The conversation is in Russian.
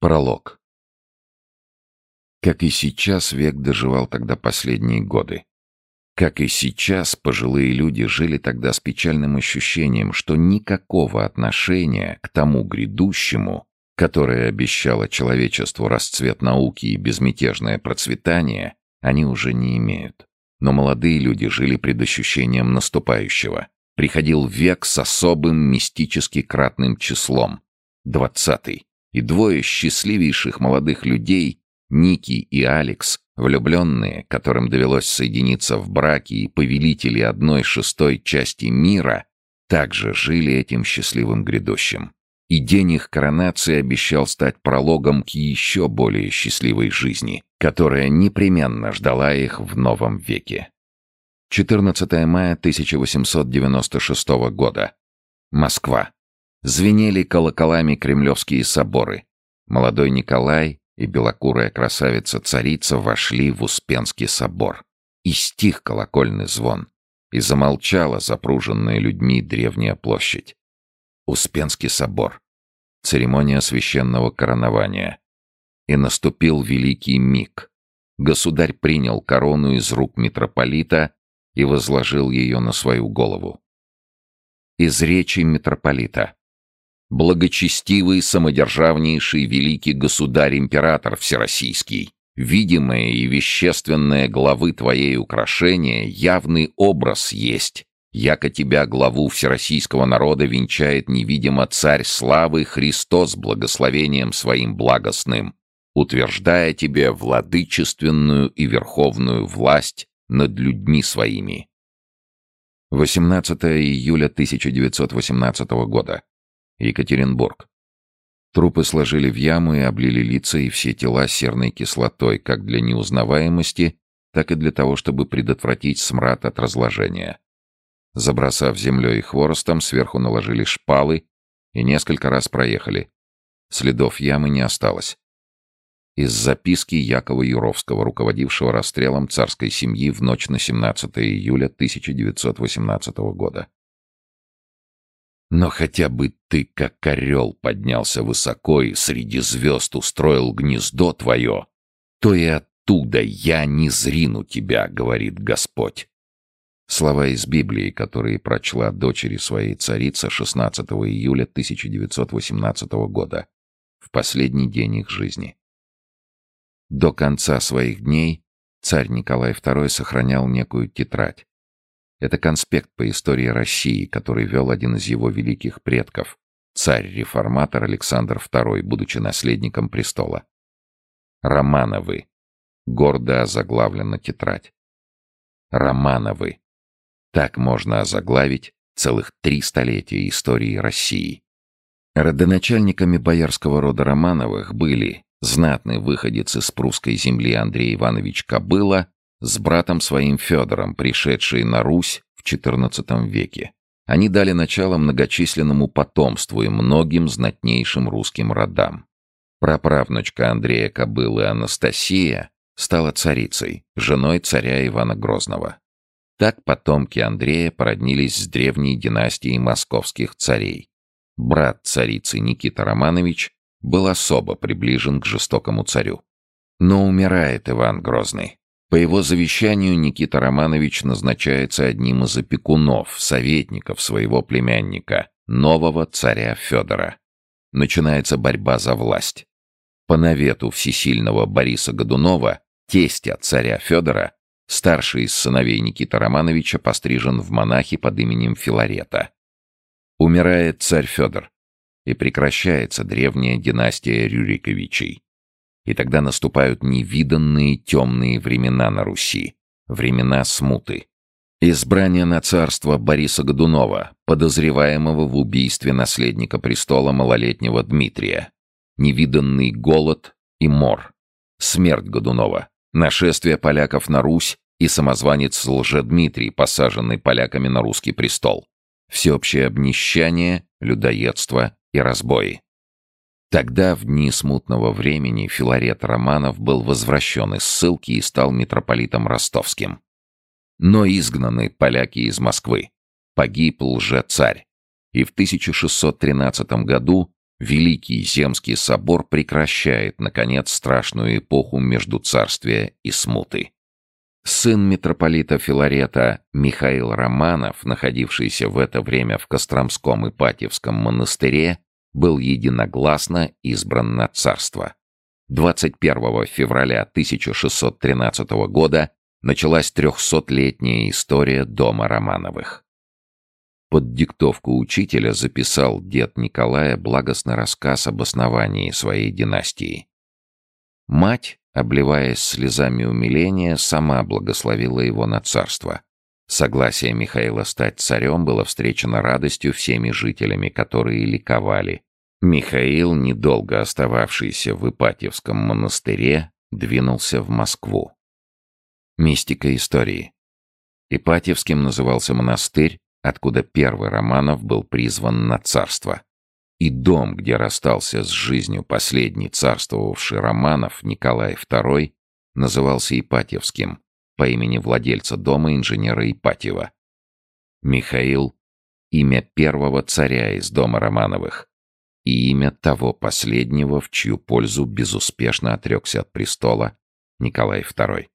Пролог. Как и сейчас, век доживал тогда последние годы. Как и сейчас, пожилые люди жили тогда с печальным ощущением, что никакого отношения к тому грядущему, которое обещало человечеству расцвет науки и безмятежное процветание, они уже не имеют. Но молодые люди жили предощущением наступающего. Приходил век с особым мистически кратным числом — двадцатый и двое счастливейших молодых людей, Ники и Алекс, влюбленные, которым довелось соединиться в браке и повелители одной шестой части мира, также жили этим счастливым грядущим. И день их коронации обещал стать прологом к еще более счастливой жизни, которая непременно ждала их в новом веке. 14 мая 1896 года. Москва. Звенели колоколами кремлевские соборы. Молодой Николай и белокурая красавица-царица вошли в Успенский собор. И стих колокольный звон, и замолчала запруженная людьми древняя площадь. Успенский собор. Церемония священного коронования. И наступил великий миг. Государь принял корону из рук митрополита и возложил ее на свою голову. Из речи митрополита благочестивый, самодержавнейший великий государь-император всероссийский, видимое и вещественное главы твоей украшения явный образ есть, яко тебя, главу всероссийского народа, венчает невидимо царь славы Христос благословением своим благостным, утверждая тебе владычественную и верховную власть над людьми своими. 18 июля 1918 года. Екатеринбург. Трупы сложили в яму и облили лица и все тела серной кислотой, как для неузнаваемости, так и для того, чтобы предотвратить смрад от разложения. Забросав землей и хворостом, сверху наложили шпалы и несколько раз проехали. Следов ямы не осталось. Из записки Якова Юровского, руководившего расстрелом царской семьи в ночь на 17 июля 1918 года. Но хотя бы ты, как орел, поднялся высоко и среди звезд устроил гнездо твое, то и оттуда я не зрину тебя, говорит Господь. Слова из Библии, которые прочла дочери своей царица 16 июля 1918 года, в последний день их жизни. До конца своих дней царь Николай II сохранял некую тетрадь, это конспект по истории России, который вел один из его великих предков, царь-реформатор Александр II, будучи наследником престола. Романовы. Гордо озаглавлена тетрадь. Романовы. Так можно озаглавить целых три столетия истории России. Родоначальниками боярского рода Романовых были знатный выходец из прусской земли Андрей Иванович Кобыла с братом своим Федором, пришедшие на Русь в XIV веке. Они дали начало многочисленному потомству и многим знатнейшим русским родам. Праправнучка Андрея Кобылы Анастасия стала царицей, женой царя Ивана Грозного. Так потомки Андрея породнились с древней династией московских царей. Брат царицы Никита Романович был особо приближен к жестокому царю. Но умирает Иван Грозный. По его завещанию Никита Романович назначается одним из опекунов, советников своего племянника, нового царя Федора. Начинается борьба за власть. По навету всесильного Бориса Годунова, тестя царя Федора, старший из сыновей Никиты Романовича пострижен в монахи под именем Филарета. Умирает царь Федор, и прекращается древняя династия Рюриковичей. И тогда наступают невиданные темные времена на Руси, времена смуты. Избрание на царство Бориса Годунова, подозреваемого в убийстве наследника престола малолетнего Дмитрия. Невиданный голод и мор. Смерть Годунова. Нашествие поляков на Русь и самозванец Лжедмитрий, посаженный поляками на русский престол. Всеобщее обнищание, людоедство и разбои. Тогда, в дни смутного времени, Филарет Романов был возвращен из ссылки и стал митрополитом ростовским. Но изгнаны поляки из Москвы. Погиб лже-царь. И в 1613 году Великий Земский собор прекращает, наконец, страшную эпоху между царствия и смуты. Сын митрополита Филарета Михаил Романов, находившийся в это время в Костромском и Патевском монастыре, был единогласно избран на царство. 21 февраля 1613 года началась трехсотлетняя история дома Романовых. Под диктовку учителя записал дед Николая благостный рассказ об основании своей династии. Мать, обливаясь слезами умиления, сама благословила его на царство. Согласие Михаила стать царем было встречено радостью всеми жителями, которые ликовали. Михаил, недолго остававшийся в Ипатьевском монастыре, двинулся в Москву. Мистика истории. Ипатьевским назывался монастырь, откуда первый Романов был призван на царство. И дом, где расстался с жизнью последний царствовавший Романов Николай II, назывался Ипатьевским по имени владельца дома инженера Ипатьева. Михаил — имя первого царя из дома Романовых и имя того последнего, в чью пользу безуспешно отрекся от престола Николай II.